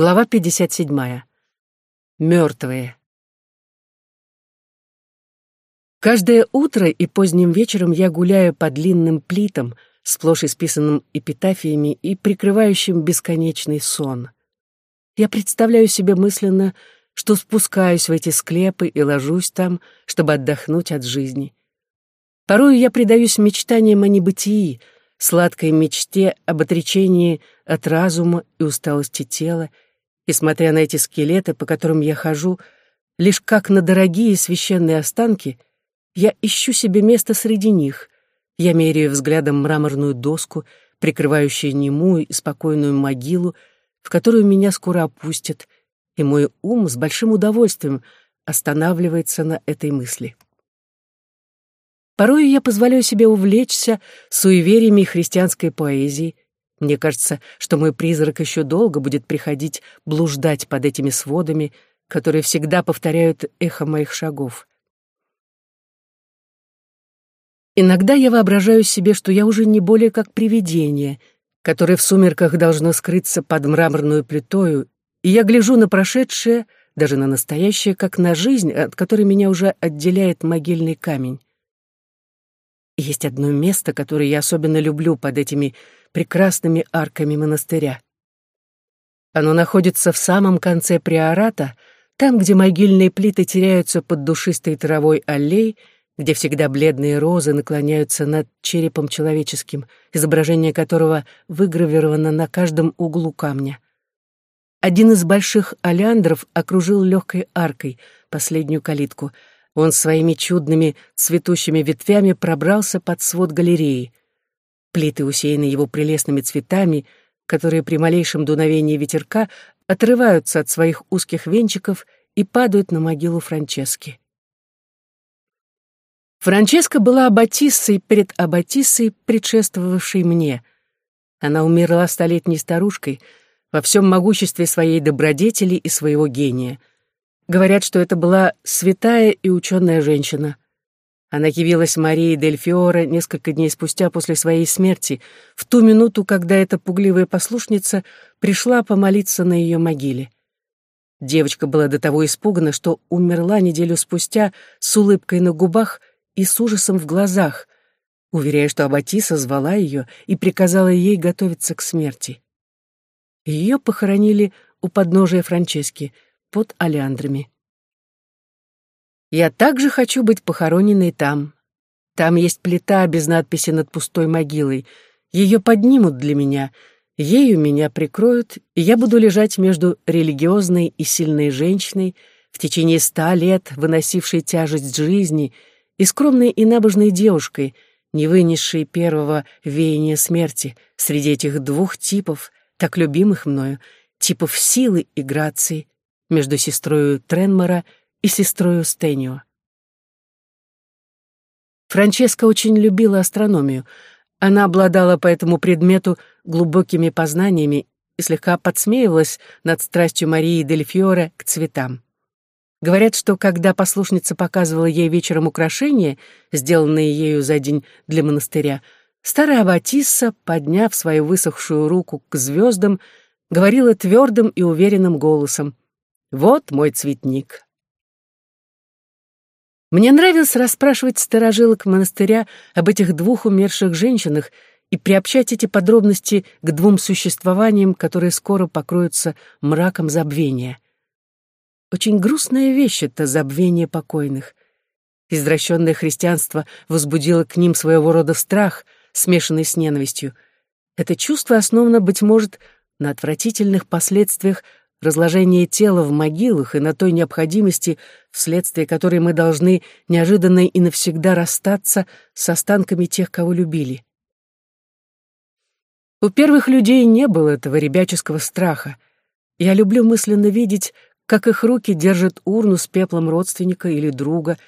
Глава 57. Мертвые. Каждое утро и поздним вечером я гуляю по длинным плитам, сплошь исписанным эпитафиями и прикрывающим бесконечный сон. Я представляю себе мысленно, что спускаюсь в эти склепы и ложусь там, чтобы отдохнуть от жизни. Порою я предаюсь мечтаниям о небытии, сладкой мечте об отречении от разума и усталости тела, и, смотря на эти скелеты, по которым я хожу, лишь как на дорогие священные останки, я ищу себе место среди них. Я меряю взглядом мраморную доску, прикрывающую немую и спокойную могилу, в которую меня скоро опустят, и мой ум с большим удовольствием останавливается на этой мысли. Порой я позволяю себе увлечься суевериями христианской поэзии, мне кажется, что мой призрак еще долго будет приходить блуждать под этими сводами, которые всегда повторяют эхо моих шагов. Иногда я воображаю себе, что я уже не более как привидение, которое в сумерках должно скрыться под мраморную плитою, и я гляжу на прошедшее, даже на настоящее, как на жизнь, от которой меня уже отделяет могильный камень. Есть одно место, которое я особенно люблю под этими прекрасными арками монастыря. Оно находится в самом конце приората, там, где могильные плиты теряются под душистой травой аллей, где всегда бледные розы наклоняются над черепом человеческим, изображение которого выгравировано на каждом углу камня. Один из больших олеандров окружил легкой аркой последнюю калитку. Он своими чудными цветущими ветвями пробрался под свод галереи. Плиты усеяны его прелестными цветами, которые при малейшем дуновении ветерка отрываются от своих узких венчиков и падают на могилу Франчески. Франческа была аббатиссой пред аббатиссой, предшествовавшей мне. Она умерла столетней старушкой во всем могуществе своей добродетели и своего гения. Говорят, что это была святая и ученая женщина — она явилась Марии Дель Фиоре несколько дней спустя после своей смерти, в ту минуту, когда эта пугливая послушница пришла помолиться на ее могиле. Девочка была до того испугана, что умерла неделю спустя с улыбкой на губах и с ужасом в глазах, уверяя, что Аббатиса звала ее и приказала ей готовиться к смерти. Ее похоронили у подножия Франчески под олеандрами. Я также хочу быть похороненной там. Там есть плита без надписи над пустой могилой. Ее поднимут для меня, ею меня прикроют, и я буду лежать между религиозной и сильной женщиной, в течение ста лет выносившей тяжесть жизни, и скромной и набожной девушкой, не вынесшей первого веяния смерти среди этих двух типов, так любимых мною, типов силы и грации, между сестрою Тренмора и сестрой Стенио. Франческа очень любила астрономию. Она обладала по этому предмету глубокими познаниями и слегка подсмеивалась над страстью Марии Дель Фьоре к цветам. Говорят, что когда послушница показывала ей вечером украшения, сделанные ею за день для монастыря, старая Аббатисса, подняв свою высохшую руку к звездам, говорила твердым и уверенным голосом «Вот мой цветник, мне нравилось расспрашивать старожилок монастыря об этих двух умерших женщинах и приобщать эти подробности к двум существованиям, которые скоро покроются мраком забвения. Очень грустная вещь — это забвение покойных. Извращенное христианство возбудило к ним своего рода страх, смешанный с ненавистью. Это чувство основано, быть может, на отвратительных последствиях разложение тела в могилах и на той необходимости, вследствие которой мы должны неожиданно и навсегда расстаться с останками тех, кого любили. У первых людей не было этого ребяческого страха. Я люблю мысленно видеть, как их руки держат урну с пеплом родственника или друга.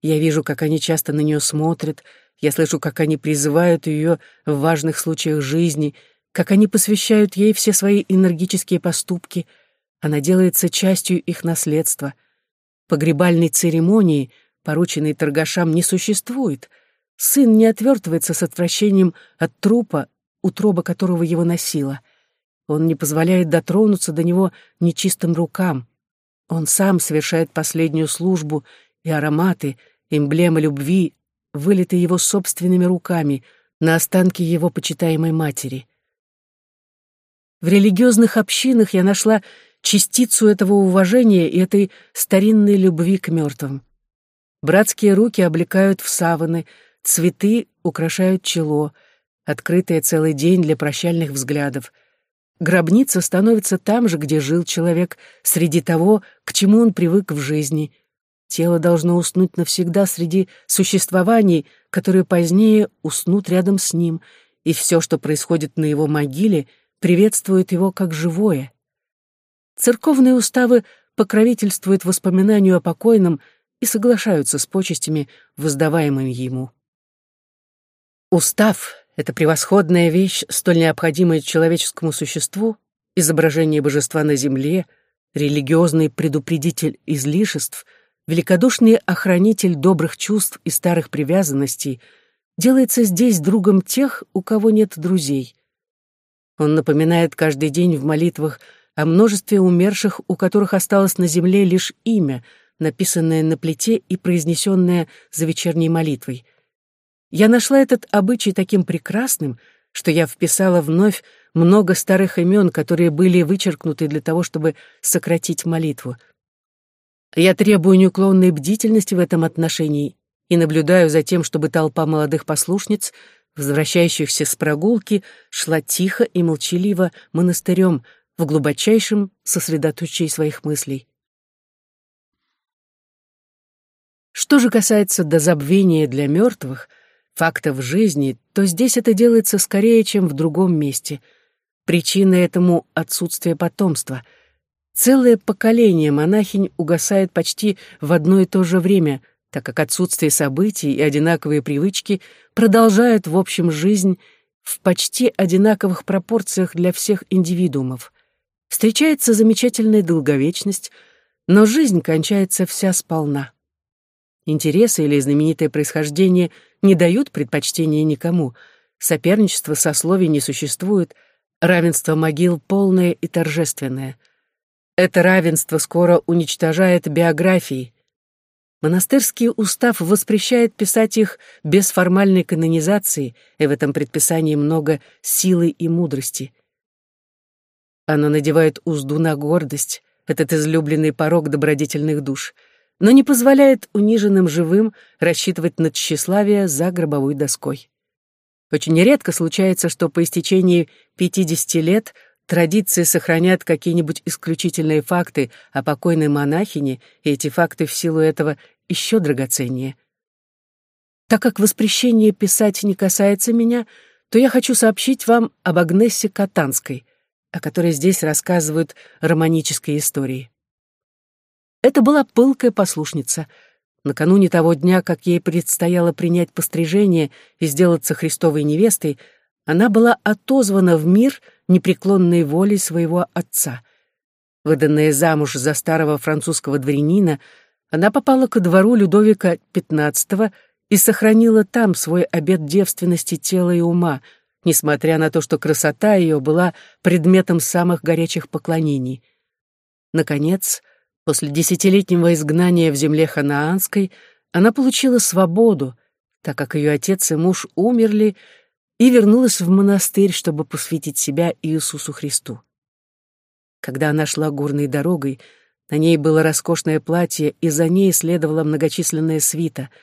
Я вижу, как они часто на нее смотрят, я слышу, как они призывают ее в важных случаях жизни, как они посвящают ей все свои энергические поступки — она делается частью их наследства. Погребальной церемонии, порученной торгашам, не существует. Сын не отвертывается с отвращением от трупа, утроба которого его носила. Он не позволяет дотронуться до него нечистым рукам. Он сам совершает последнюю службу, и ароматы, эмблемы любви, вылиты его собственными руками на останки его почитаемой матери. В религиозных общинах я нашла частицу этого уважения и этой старинной любви к мертвым. Братские руки облекают в саваны, цветы украшают чело, открытое целый день для прощальных взглядов. Гробница становится там же, где жил человек, среди того, к чему он привык в жизни. Тело должно уснуть навсегда среди существований, которые позднее уснут рядом с ним, и все, что происходит на его могиле, приветствует его как живое. Церковные уставы покровительствуют воспоминанию о покойном и соглашаются с почестями, воздаваемыми ему. Устав — это превосходная вещь, столь необходимая человеческому существу, изображение божества на земле, религиозный предупредитель излишеств, великодушный охранитель добрых чувств и старых привязанностей, делается здесь другом тех, у кого нет друзей. Он напоминает каждый день в молитвах о множестве умерших, у которых осталось на земле лишь имя, написанное на плите и произнесенное за вечерней молитвой. Я нашла этот обычай таким прекрасным, что я вписала вновь много старых имен, которые были вычеркнуты для того, чтобы сократить молитву. Я требую неуклонной бдительности в этом отношении и наблюдаю за тем, чтобы толпа молодых послушниц, возвращающихся с прогулки, шла тихо и молчаливо монастырем, в глубочайшем сосредоточии своих мыслей. Что же касается дозабвения для мертвых, фактов жизни, то здесь это делается скорее, чем в другом месте. Причина этому — отсутствие потомства. Целое поколение монахинь угасает почти в одно и то же время, так как отсутствие событий и одинаковые привычки продолжают в общем жизнь в почти одинаковых пропорциях для всех индивидуумов. Встречается замечательная долговечность, но жизнь кончается вся сполна. Интересы или знаменитое происхождение не дают предпочтения никому, соперничество сословий не существует, равенство могил полное и торжественное. Это равенство скоро уничтожает биографии. Монастырский устав воспрещает писать их без формальной канонизации, и в этом предписании много силы и мудрости. Оно надевает узду на гордость, этот излюбленный порог добродетельных душ, но не позволяет униженным живым рассчитывать на тщеславие за гробовой доской. Очень редко случается, что по истечении 50 лет традиции сохранят какие-нибудь исключительные факты о покойной монахине, и эти факты в силу этого еще драгоценнее. Так как воспрещение писать не касается меня, то я хочу сообщить вам об Агнессе Катанской — о которой здесь рассказывают романические истории. Это была пылкая послушница. Накануне того дня, как ей предстояло принять пострижение и сделаться Христовой невестой, она была отозвана в мир непреклонной волей своего отца. Выданная замуж за старого французского дворянина, она попала ко двору Людовика XV и сохранила там свой обет девственности тела и ума — несмотря на то, что красота ее была предметом самых горячих поклонений. Наконец, после десятилетнего изгнания в земле ханаанской, она получила свободу, так как ее отец и муж умерли, и вернулась в монастырь, чтобы посвятить себя Иисусу Христу. Когда она шла горной дорогой, на ней было роскошное платье, и за ней следовала многочисленная свита —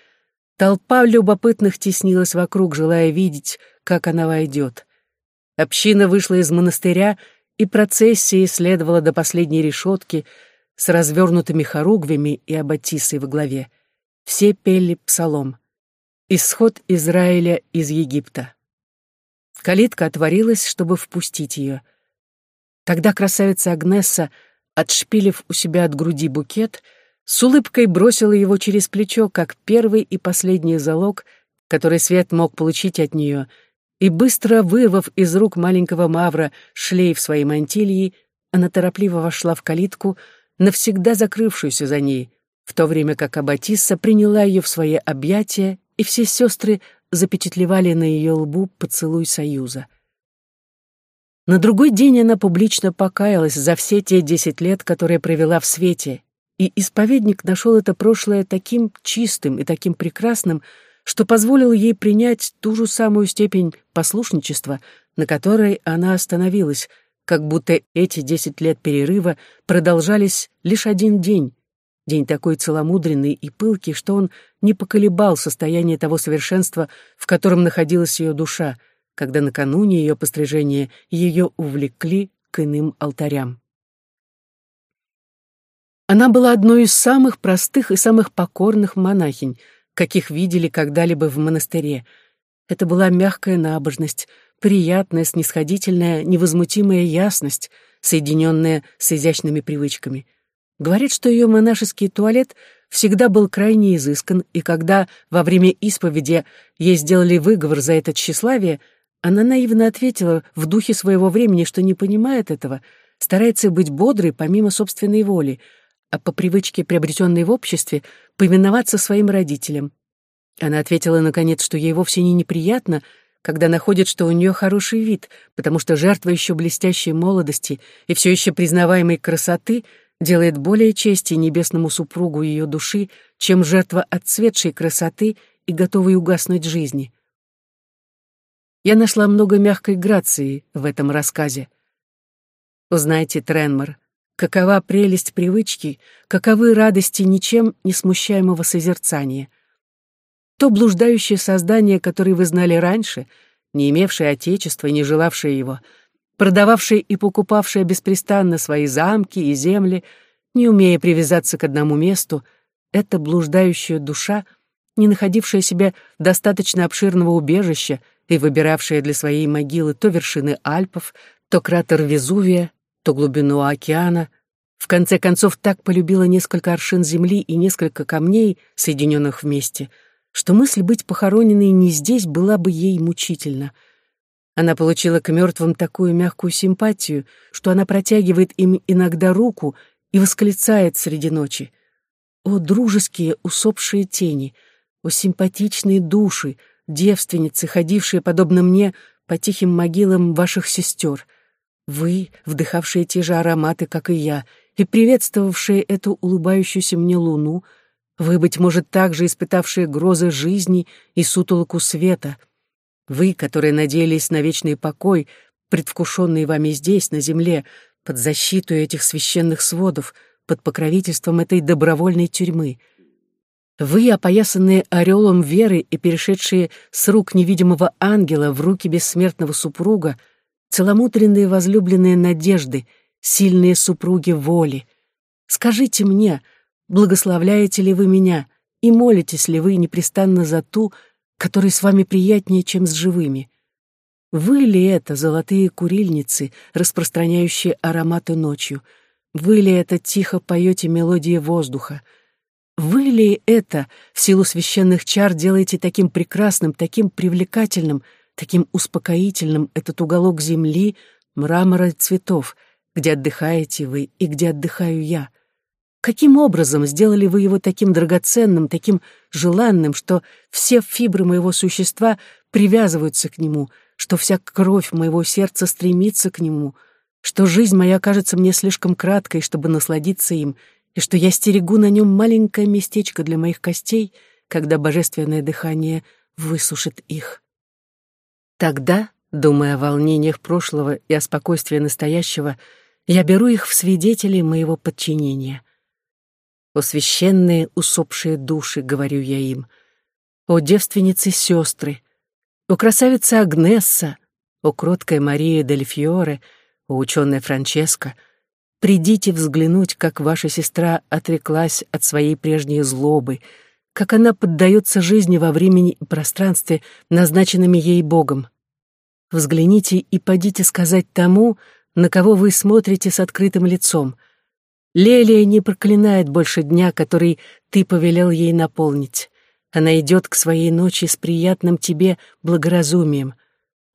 Толпа любопытных теснилась вокруг, желая видеть, как она войдет. Община вышла из монастыря, и процессия следовала до последней решетки с развернутыми хоругвями и аббатисой во главе. Все пели псалом. Исход Израиля из Египта. Калитка отворилась, чтобы впустить ее. Тогда красавица Агнесса, отшпилив у себя от груди букет, — с улыбкой бросила его через плечо, как первый и последний залог, который Свет мог получить от нее, и, быстро вырвав из рук маленького Мавра шлейф своей мантилии, она торопливо вошла в калитку, навсегда закрывшуюся за ней, в то время как Аббатисса приняла ее в свои объятия, и все сестры запечатлевали на ее лбу поцелуй союза. На другой день она публично покаялась за все те десять лет, которые провела в свете, и исповедник нашел это прошлое таким чистым и таким прекрасным, что позволил ей принять ту же самую степень послушничества, на которой она остановилась, как будто эти десять лет перерыва продолжались лишь один день, день такой целомудренный и пылкий, что он не поколебал состояние того совершенства, в котором находилась ее душа — когда накануне ее пострижения ее увлекли к иным алтарям. Она была одной из самых простых и самых покорных монахинь, каких видели когда-либо в монастыре. Это была мягкая набожность, приятная, снисходительная, невозмутимая ясность, соединенная с изящными привычками. Говорит, что ее монашеский туалет всегда был крайне изыскан, и когда во время исповеди ей сделали выговор за это тщеславие, она наивно ответила в духе своего времени, что не понимает этого, старается быть бодрой помимо собственной воли, а по привычке, приобретенной в обществе, повиноваться своим родителям. Она ответила, наконец, что ей вовсе не неприятно, когда находит, что у нее хороший вид, потому что жертва еще блестящей молодости и все еще признаваемой красоты делает более чести небесному супругу ее души, чем жертва отцветшей красоты и готовой угаснуть жизни. Я нашла много мягкой грации в этом рассказе. Узнайте, Тренмор, какова прелесть привычки, каковы радости ничем не смущаемого созерцания. То блуждающее создание, которое вы знали раньше, не имевшее отечества и не желавшее его, продававшее и покупавшее беспрестанно свои замки и земли, не умея привязаться к одному месту, эта блуждающая душа, не находившая себе достаточно обширного убежища, и выбиравшая для своей могилы то вершины Альпов, то кратер Везувия, то глубину океана, в конце концов так полюбила несколько аршин земли и несколько камней, соединенных вместе, что мысль быть похороненной не здесь была бы ей мучительна. Она получила к мертвым такую мягкую симпатию, что она протягивает им иногда руку и восклицает среди ночи. «О, дружеские усопшие тени! О, симпатичные души! девственницы, ходившие, подобно мне, по тихим могилам ваших сестер. Вы, вдыхавшие те же ароматы, как и я, и приветствовавшие эту улыбающуюся мне луну, вы, быть может, также испытавшие грозы жизни и сутолоку света. Вы, которые надеялись на вечный покой, предвкушенный вами здесь, на земле, под защиту этих священных сводов, под покровительством этой добровольной тюрьмы — вы, опоясанные орелом веры и перешедшие с рук невидимого ангела в руки бессмертного супруга, целомудренные возлюбленные надежды, сильные супруги воли, скажите мне, благословляете ли вы меня и молитесь ли вы непрестанно за ту, которая с вами приятнее, чем с живыми? Вы ли это, золотые курильницы, распространяющие ароматы ночью? Вы ли это тихо поете мелодии воздуха — вы ли это, в силу священных чар, делаете таким прекрасным, таким привлекательным, таким успокоительным этот уголок земли, мрамора и цветов, где отдыхаете вы и где отдыхаю я? Каким образом сделали вы его таким драгоценным, таким желанным, что все фибры моего существа привязываются к нему, что вся кровь моего сердца стремится к нему, что жизнь моя кажется мне слишком краткой, чтобы насладиться им, и что я стерегу на нем маленькое местечко для моих костей, когда божественное дыхание высушит их. Тогда, думая о волнениях прошлого и о спокойствии настоящего, я беру их в свидетели моего подчинения. «О священные усопшие души», — говорю я им, «о девственницы-сестры», «о красавица Агнесса», «о кроткая Мария дель Фьоре», «о ученая Франческа», — Придите взглянуть, как ваша сестра отреклась от своей прежней злобы, как она поддается жизни во времени и пространстве, назначенными ей Богом. Взгляните и подите сказать тому, на кого вы смотрите с открытым лицом. Лелия не проклинает больше дня, который ты повелел ей наполнить. Она идет к своей ночи с приятным тебе благоразумием.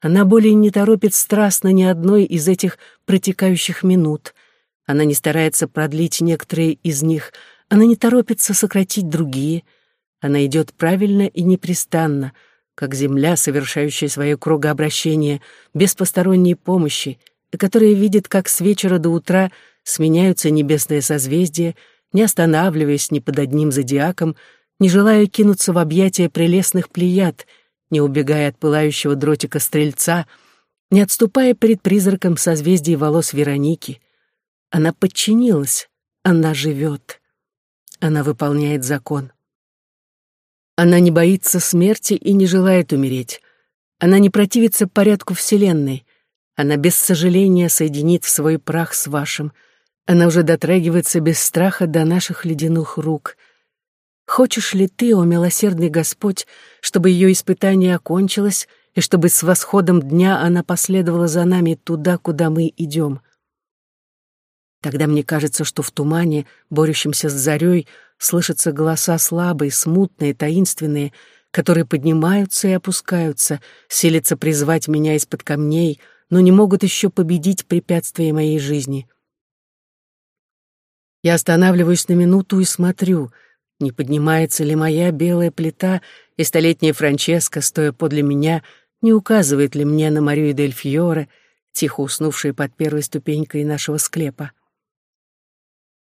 Она более не торопит страстно ни одной из этих протекающих минут — она не старается продлить некоторые из них, она не торопится сократить другие. Она идет правильно и непрестанно, как земля, совершающая свое кругообращение, без посторонней помощи, которая видит, как с вечера до утра сменяются небесные созвездия, не останавливаясь ни под одним зодиаком, не желая кинуться в объятия прелестных плеяд, не убегая от пылающего дротика стрельца, не отступая перед призраком созвездий волос Вероники. Она подчинилась, она живет, она выполняет закон. Она не боится смерти и не желает умереть. Она не противится порядку Вселенной. Она без сожаления соединит в свой прах с вашим. Она уже дотрагивается без страха до наших ледяных рук. Хочешь ли ты, о милосердный Господь, чтобы ее испытание окончилось, и чтобы с восходом дня она последовала за нами туда, куда мы идем? Тогда мне кажется, что в тумане, борющемся с зарей, слышатся голоса слабые, смутные, таинственные, которые поднимаются и опускаются, селятся призвать меня из-под камней, но не могут еще победить препятствия моей жизни. Я останавливаюсь на минуту и смотрю, не поднимается ли моя белая плита, и столетняя Франческа, стоя подле меня, не указывает ли мне на Марию дель Фьоре, тихо уснувшую под первой ступенькой нашего склепа.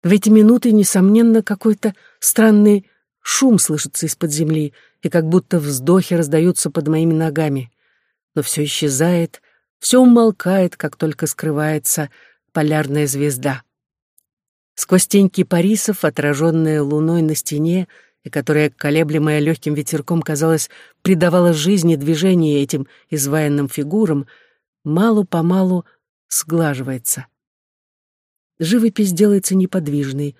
В эти минуты, несомненно, какой-то странный шум слышится из-под земли, и как будто вздохи раздаются под моими ногами. Но все исчезает, все умолкает, как только скрывается полярная звезда. Сквозь тень кипарисов, отраженная луной на стене, и которая, колеблемая легким ветерком, казалось, придавала жизни движение этим изваянным фигурам, мало-помалу сглаживается. Живопись делается неподвижной,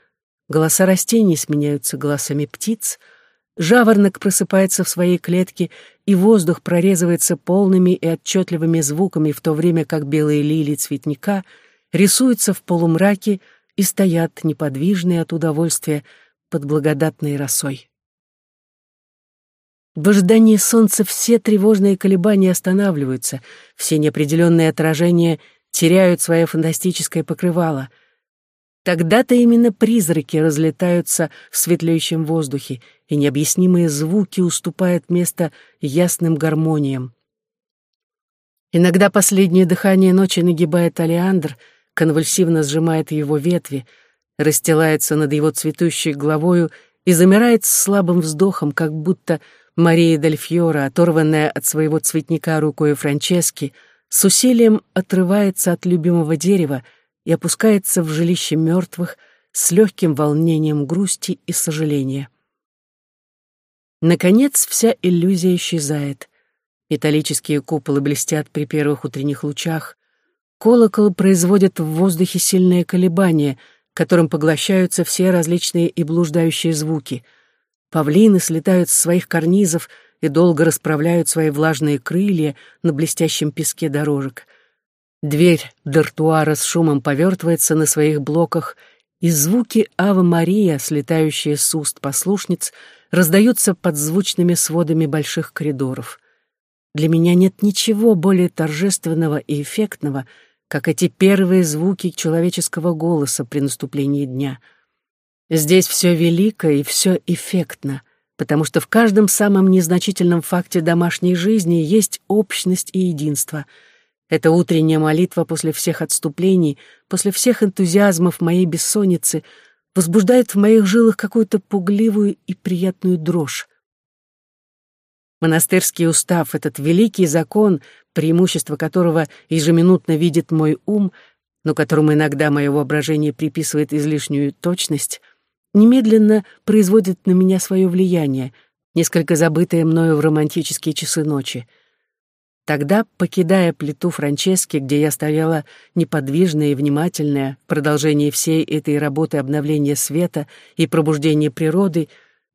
голоса растений сменяются голосами птиц, жаворонок просыпается в своей клетке, и воздух прорезывается полными и отчетливыми звуками, в то время как белые лилии цветника рисуются в полумраке и стоят неподвижные от удовольствия под благодатной росой. В ожидании солнца все тревожные колебания останавливаются, все неопределенные отражения теряют свое фантастическое покрывало — Тогда-то именно призраки разлетаются в светлеющем воздухе, и необъяснимые звуки уступают место ясным гармониям. Иногда последнее дыхание ночи нагибает Алиандр, конвульсивно сжимает его ветви, расстилается над его цветущей головою и замирает с слабым вздохом, как будто Мария Дель Фьора, оторванная от своего цветника рукой Франчески, с усилием отрывается от любимого дерева — и опускается в жилище мертвых с легким волнением грусти и сожаления. Наконец вся иллюзия исчезает. Металлические куполы блестят при первых утренних лучах. Колокол производит в воздухе сильные колебания, которым поглощаются все различные и блуждающие звуки. Павлины слетают с своих карнизов и долго расправляют свои влажные крылья на блестящем песке дорожек — Дверь дартуара с шумом повертывается на своих блоках, и звуки Ава Мария, слетающие с уст послушниц, раздаются под звучными сводами больших коридоров. Для меня нет ничего более торжественного и эффектного, как эти первые звуки человеческого голоса при наступлении дня. Здесь все велико и все эффектно, потому что в каждом самом незначительном факте домашней жизни есть общность и единство — эта утренняя молитва после всех отступлений, после всех энтузиазмов моей бессонницы возбуждает в моих жилах какую-то пугливую и приятную дрожь. Монастырский устав, этот великий закон, преимущество которого ежеминутно видит мой ум, но которому иногда мое воображение приписывает излишнюю точность, немедленно производит на меня свое влияние, несколько забытое мною в романтические часы ночи — Тогда, покидая плиту Франчески, где я стояла неподвижная и внимательная в продолжении всей этой работы обновления света и пробуждения природы,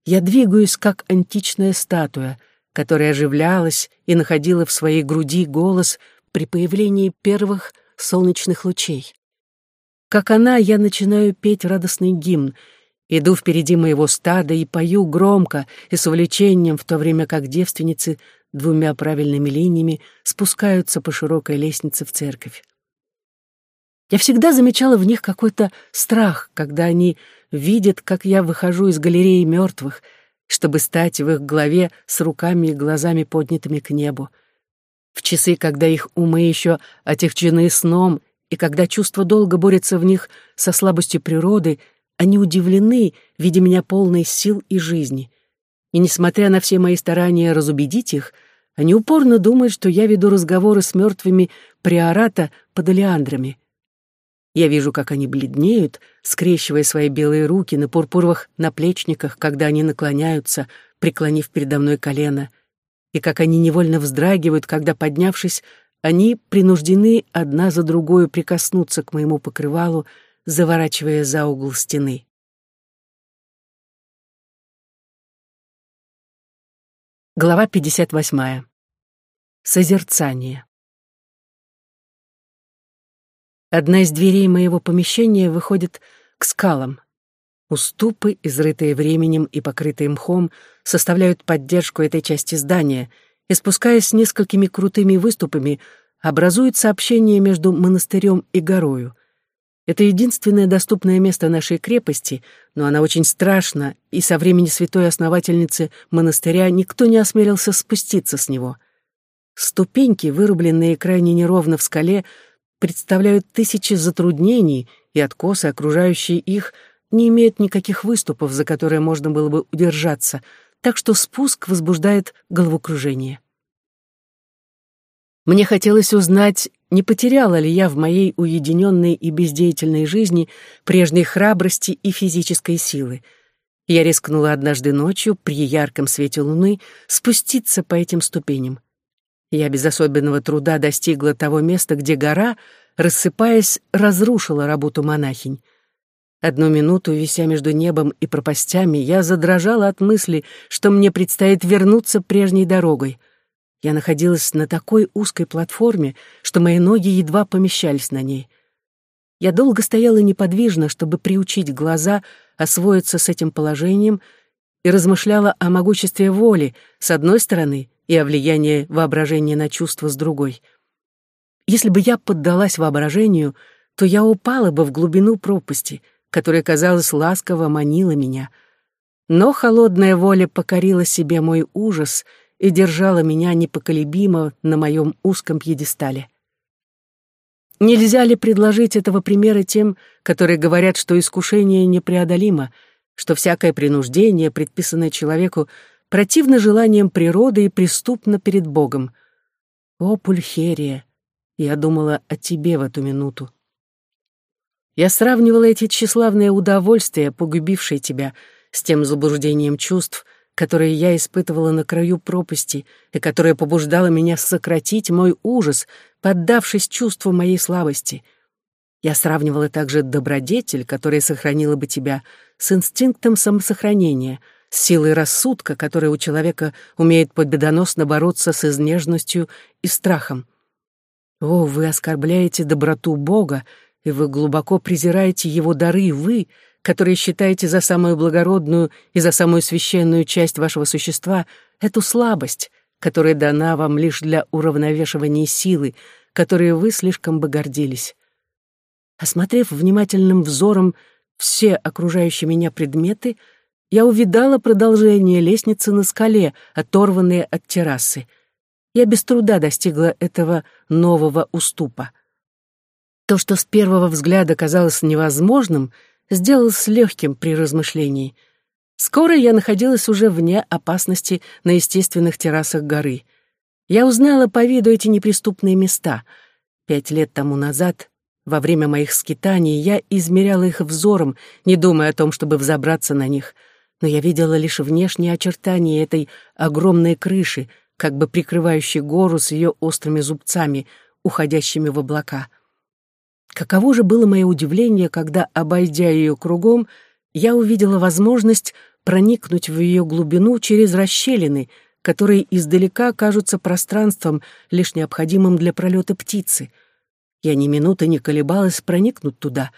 я двигаюсь как античная статуя, которая оживлялась и находила в своей груди голос при появлении первых солнечных лучей. Как она, я начинаю петь радостный гимн, иду впереди моего стада и пою громко и с увлечением, в то время как девственницы двумя правильными линиями спускаются по широкой лестнице в церковь. Я всегда замечала в них какой-то страх, когда они видят, как я выхожу из галереи мертвых, чтобы стать в их главе с руками и глазами поднятыми к небу. В часы, когда их умы еще отягчены сном и когда чувство долго борется в них со слабостью природы, они удивлены, видя меня полной сил и жизни. И несмотря на все мои старания разубедить их, они упорно думают, что я веду разговоры с мертвыми приората под олеандрами. Я вижу, как они бледнеют, скрещивая свои белые руки на пурпуровых наплечниках, когда они наклоняются, преклонив передо мной колено, и как они невольно вздрагивают, когда, поднявшись, они принуждены одна за другой прикоснуться к моему покрывалу, заворачивая за угол стены. Глава 58. Созерцание. Одна из дверей моего помещения выходит к скалам. Уступы, изрытые временем и покрытые мхом, составляют поддержку этой части здания — и, спускаясь несколькими крутыми выступами, образует сообщение между монастырем и горою. Это единственное доступное место нашей крепости, но она очень страшна, и со времени святой основательницы монастыря никто не осмелился спуститься с него. Ступеньки, вырубленные крайне неровно в скале, представляют тысячи затруднений, и откосы, окружающие их, не имеют никаких выступов, за которые можно было бы удержаться — так что спуск возбуждает головокружение. Мне хотелось узнать, не потеряла ли я в моей уединенной и бездеятельной жизни прежней храбрости и физической силы. Я рискнула однажды ночью при ярком свете луны спуститься по этим ступеням. Я без особенного труда достигла того места, где гора, рассыпаясь, разрушила работу монахинь. Одну минуту, вися между небом и пропастями, я задрожала от мысли, что мне предстоит вернуться прежней дорогой. Я находилась на такой узкой платформе, что мои ноги едва помещались на ней. Я долго стояла неподвижно, чтобы приучить глаза освоиться с этим положением и размышляла о могуществе воли с одной стороны и о влиянии воображения на чувства с другой. Если бы я поддалась воображению, то я упала бы в глубину пропасти — которая, казалось, ласково манила меня. Но холодная воля покорила себе мой ужас и держала меня непоколебимо на моем узком пьедестале. Нельзя ли предложить этого примера тем, которые говорят, что искушение непреодолимо, что всякое принуждение, предписанное человеку, противно желаниям природы и преступно перед Богом? О, Пульхерия, я думала о тебе в эту минуту. Я сравнивала эти тщеславные удовольствия, погубившие тебя, с тем заблуждением чувств, которое я испытывала на краю пропасти и которое побуждало меня сократить мой ужас, поддавшись чувству моей слабости. Я сравнивала также добродетель, которая сохранила бы тебя, с инстинктом самосохранения, с силой рассудка, которая у человека умеет победоносно бороться с изнежностью и страхом. О, вы оскорбляете доброту Бога, и вы глубоко презираете его дары, вы, которые считаете за самую благородную и за самую священную часть вашего существа, эту слабость, которая дана вам лишь для уравновешивания силы, которой вы слишком бы гордились. Осмотрев внимательным взором все окружающие меня предметы, я увидала продолжение лестницы на скале, оторванные от террасы. Я без труда достигла этого нового уступа. То, что с первого взгляда казалось невозможным, сделалось легким при размышлении. Скоро я находилась уже вне опасности на естественных террасах горы. Я узнала по виду эти неприступные места. Пять лет тому назад, во время моих скитаний, я измеряла их взором, не думая о том, чтобы взобраться на них, но я видела лишь внешние очертания этой огромной крыши, как бы прикрывающей гору с ее острыми зубцами, уходящими в облака — Каково же было мое удивление, когда, обойдя ее кругом, я увидела возможность проникнуть в ее глубину через расщелины, которые издалека кажутся пространством, лишь необходимым для пролета птицы. Я ни минуты не колебалась проникнуть туда,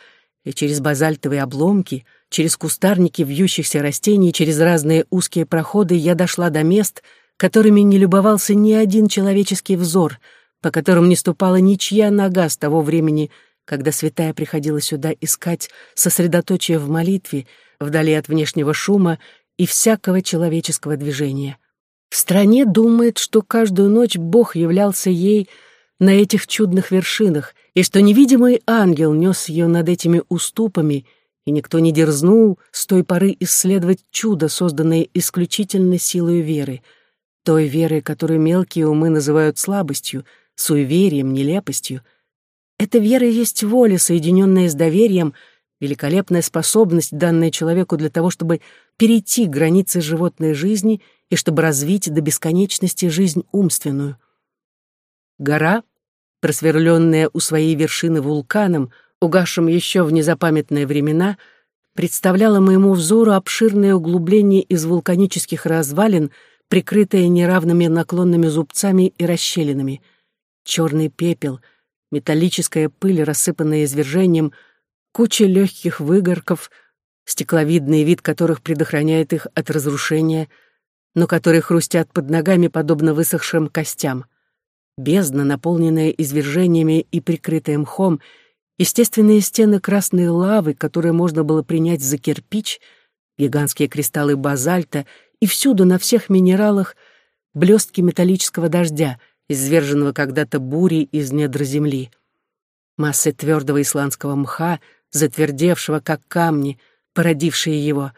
и через базальтовые обломки, через кустарники вьющихся растений, через разные узкие проходы я дошла до мест, которыми не любовался ни один человеческий взор, по которым не ступала ничья нога с того времени, когда святая приходила сюда искать сосредоточие в молитве, вдали от внешнего шума и всякого человеческого движения. В стране думает, что каждую ночь Бог являлся ей на этих чудных вершинах, и что невидимый ангел нес ее над этими уступами, и никто не дерзнул с той поры исследовать чудо, созданное исключительно силой веры, той веры, которую мелкие умы называют слабостью, суеверием, нелепостью. Эта вера есть воля, соединенная с доверием, великолепная способность, данная человеку для того, чтобы перейти границы животной жизни и чтобы развить до бесконечности жизнь умственную. Гора, просверленная у своей вершины вулканом, угасшим еще в незапамятные времена, представляла моему взору обширное углубление из вулканических развалин, прикрытое неравными наклонными зубцами и расщелинами. Черный пепел, металлическая пыль, рассыпанная извержением, куча легких выгорков, стекловидный вид которых предохраняет их от разрушения, но которые хрустят под ногами, подобно высохшим костям — бездна, наполненная извержениями и прикрытая мхом, естественные стены красной лавы, которые можно было принять за кирпич, гигантские кристаллы базальта и всюду на всех минералах блестки металлического дождя, изверженного когда-то бурей из недр земли. Массы твердого исландского мха, затвердевшего, как камни, породившие его,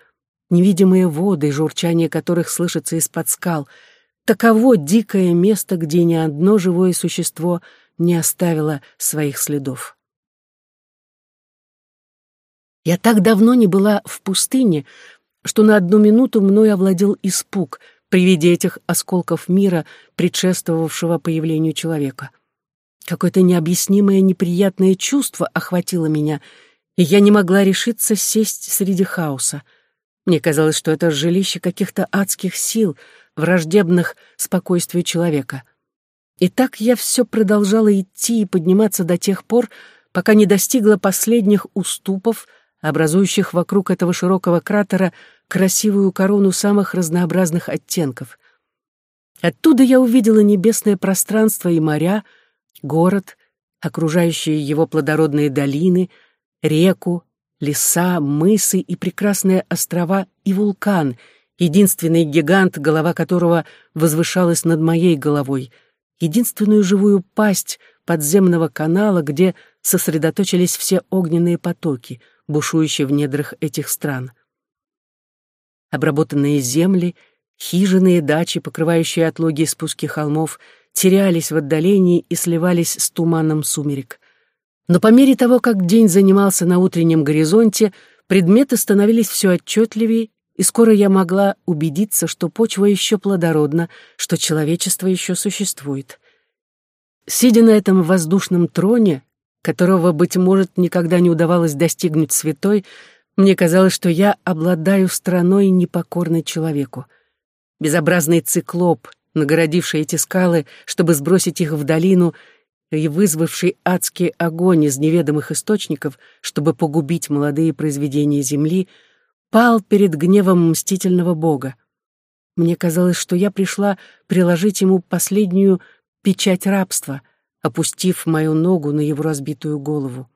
невидимые воды, журчание которых слышится из-под скал — Таково дикое место, где ни одно живое существо не оставило своих следов. Я так давно не была в пустыне, что на одну минуту мной овладел испуг при виде этих осколков мира, предшествовавшего появлению человека. Какое-то необъяснимое неприятное чувство охватило меня, и я не могла решиться сесть среди хаоса. Мне казалось, что это жилище каких-то адских сил — враждебных спокойствию человека. И так я все продолжала идти и подниматься до тех пор, пока не достигла последних уступов, образующих вокруг этого широкого кратера красивую корону самых разнообразных оттенков. Оттуда я увидела небесное пространство и моря, город, окружающие его плодородные долины, реку, леса, мысы и прекрасные острова и вулкан — единственный гигант, голова которого возвышалась над моей головой, единственную живую пасть подземного канала, где сосредоточились все огненные потоки, бушующие в недрах этих стран. Обработанные земли, хижины и дачи, покрывающие отлоги и спуски холмов, терялись в отдалении и сливались с туманом сумерек. Но по мере того, как день занимался на утреннем горизонте, предметы становились все отчетливее и скоро я могла убедиться, что почва еще плодородна, что человечество еще существует. Сидя на этом воздушном троне, которого, быть может, никогда не удавалось достигнуть святой, мне казалось, что я обладаю страной непокорной человеку. Безобразный циклоп, нагородивший эти скалы, чтобы сбросить их в долину, и вызвавший адский огонь из неведомых источников, чтобы погубить молодые произведения Земли — пал перед гневом мстительного бога. Мне казалось, что я пришла приложить ему последнюю печать рабства, опустив мою ногу на его разбитую голову.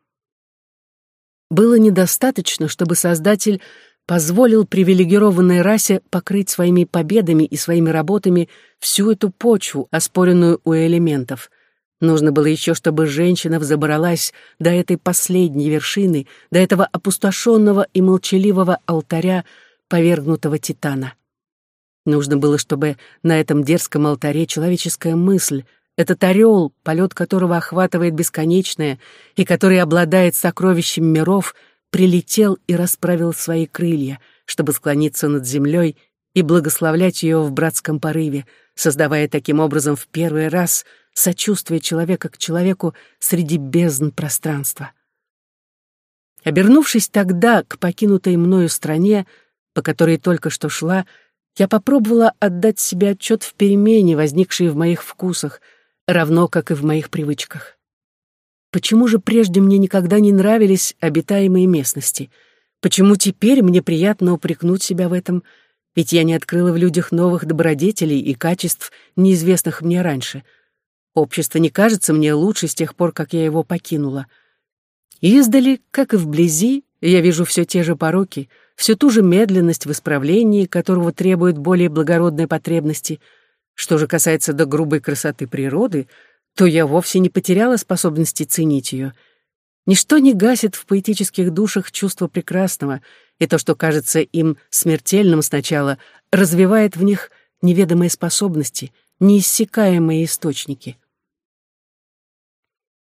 Было недостаточно, чтобы Создатель позволил привилегированной расе покрыть своими победами и своими работами всю эту почву, оспоренную у элементов — Нужно было еще, чтобы женщина взобралась до этой последней вершины, до этого опустошенного и молчаливого алтаря, повергнутого Титана. Нужно было, чтобы на этом дерзком алтаре человеческая мысль, этот орел, полет которого охватывает бесконечное и который обладает сокровищем миров, прилетел и расправил свои крылья, чтобы склониться над землей и благословлять ее в братском порыве, создавая таким образом в первый раз — сочувствие человека к человеку среди бездн пространства. Обернувшись тогда к покинутой мною стране, по которой только что шла, я попробовала отдать себе отчет в перемене, возникшей в моих вкусах, равно как и в моих привычках. Почему же прежде мне никогда не нравились обитаемые местности? Почему теперь мне приятно упрекнуть себя в этом? Ведь я не открыла в людях новых добродетелей и качеств, неизвестных мне раньше — Общество не кажется мне лучше с тех пор, как я его покинула. Издали, как и вблизи, я вижу все те же пороки, всю ту же медленность в исправлении, которого требуют более благородные потребности. Что же касается до грубой красоты природы, то я вовсе не потеряла способности ценить ее. Ничто не гасит в поэтических душах чувство прекрасного, и то, что кажется им смертельным сначала, развивает в них неведомые способности, неиссякаемые источники.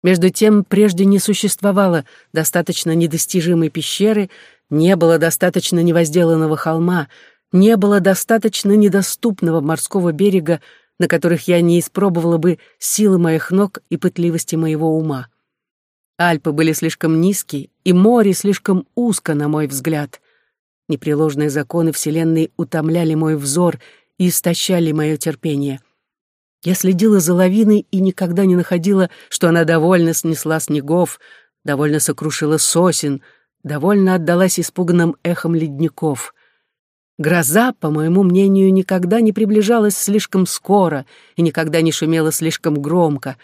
Между тем, прежде не существовало достаточно недостижимой пещеры, не было достаточно невозделанного холма, не было достаточно недоступного морского берега, на которых я не испробовала бы силы моих ног и пытливости моего ума. Альпы были слишком низкие, и море слишком узко, на мой взгляд. Непреложные законы Вселенной утомляли мой взор и истощали мое терпение. Я следила за лавиной и никогда не находила, что она довольно снесла снегов, довольно сокрушила сосен, довольно отдалась испуганным эхом ледников. Гроза, по моему мнению, никогда не приближалась слишком скоро и никогда не шумела слишком громко.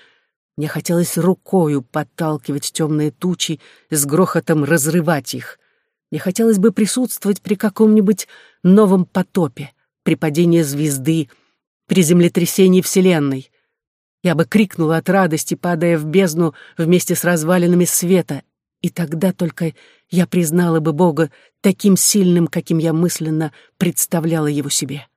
Мне хотелось рукою подталкивать темные тучи и с грохотом разрывать их. Мне хотелось бы присутствовать при каком-нибудь новом потопе, при падении звезды, при землетрясении Вселенной. Я бы крикнула от радости, падая в бездну вместе с развалинами света, и тогда только я признала бы Бога таким сильным, каким я мысленно представляла его себе.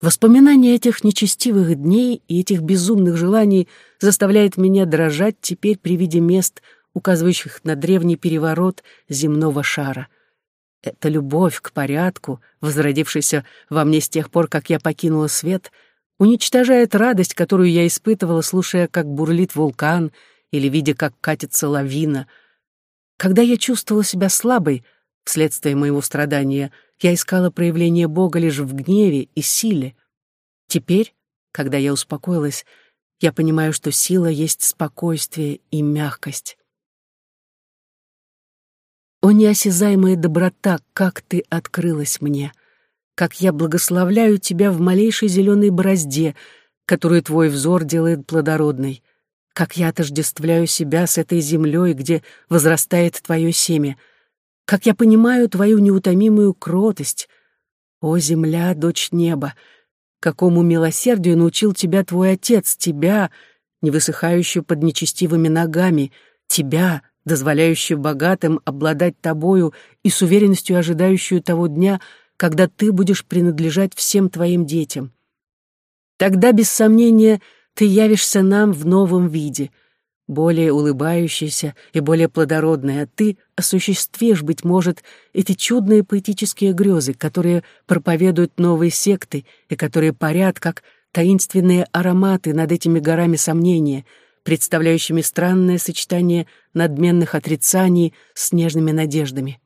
Воспоминание этих нечестивых дней и этих безумных желаний заставляет меня дрожать теперь при виде мест, указывающих на древний переворот земного шара — эта любовь к порядку, возродившаяся во мне с тех пор, как я покинула свет, уничтожает радость, которую я испытывала, слушая, как бурлит вулкан или видя, как катится лавина. Когда я чувствовала себя слабой, вследствие моего страдания, я искала проявление Бога лишь в гневе и силе. Теперь, когда я успокоилась, я понимаю, что сила есть спокойствие и мягкость. О, неосязаемая доброта, как ты открылась мне! Как я благословляю тебя в малейшей зеленой борозде, которую твой взор делает плодородной! Как я отождествляю себя с этой землей, где возрастает твое семя! Как я понимаю твою неутомимую кротость! О, земля, дочь неба! Какому милосердию научил тебя твой отец, тебя, не высыхающую под нечестивыми ногами, тебя, дозволяющую богатым обладать тобою и с уверенностью ожидающую того дня, когда ты будешь принадлежать всем твоим детям. Тогда, без сомнения, ты явишься нам в новом виде, более улыбающийся и более плодородный, а ты осуществишь, быть может, эти чудные поэтические грезы, которые проповедуют новые секты и которые парят, как таинственные ароматы над этими горами сомнения — представляющими странное сочетание надменных отрицаний с нежными надеждами.